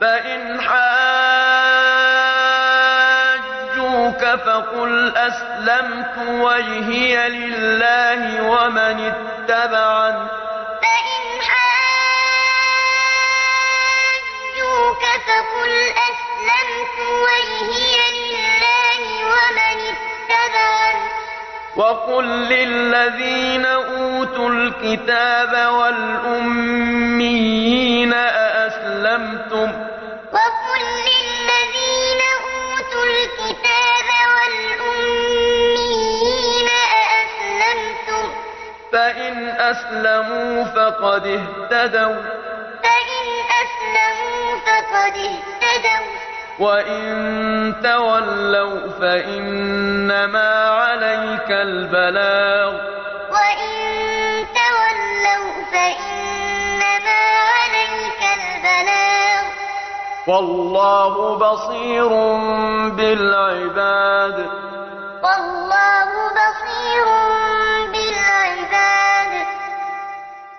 فإن حاجوك فقل أسلمت وجهي لله ومن اتبعن فإن حاجوك فقل أسلمت وجهي لله ومن اتبعن وقل للذين أوتوا الكتاب والأميين أأسلمتم؟ وقل للذين أوتوا الكتاب والأميين أأسلمتم؟ فإن أسلموا فقد اهتدوا. فإن أسلموا فقد اهتدوا. وإن تولوا فإنما عليك البلاغ. والله بصير بالعباد. والله بصير